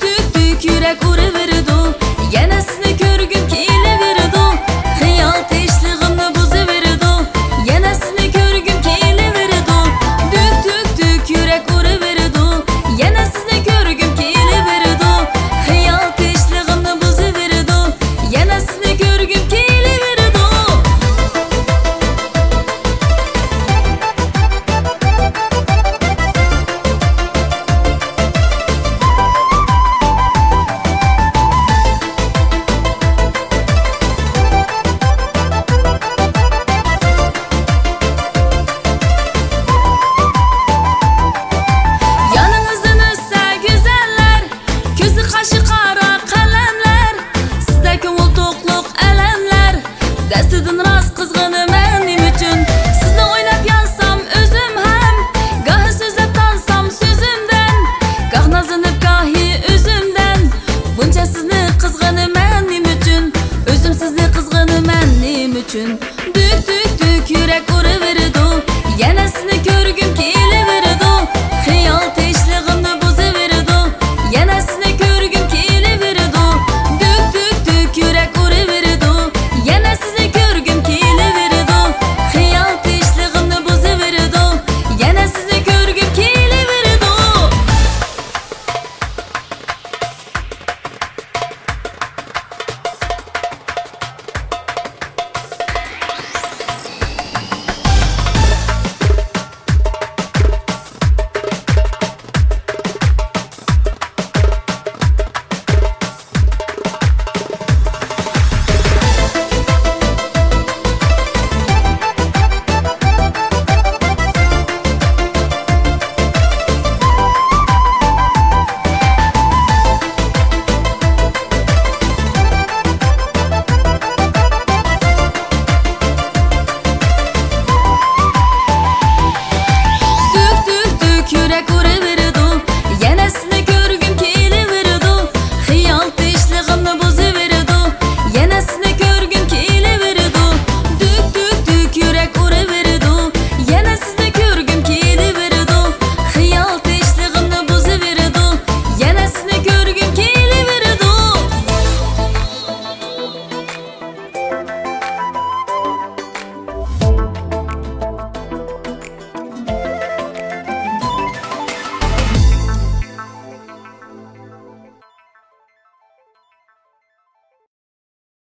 Tük tük tük yürek ure Just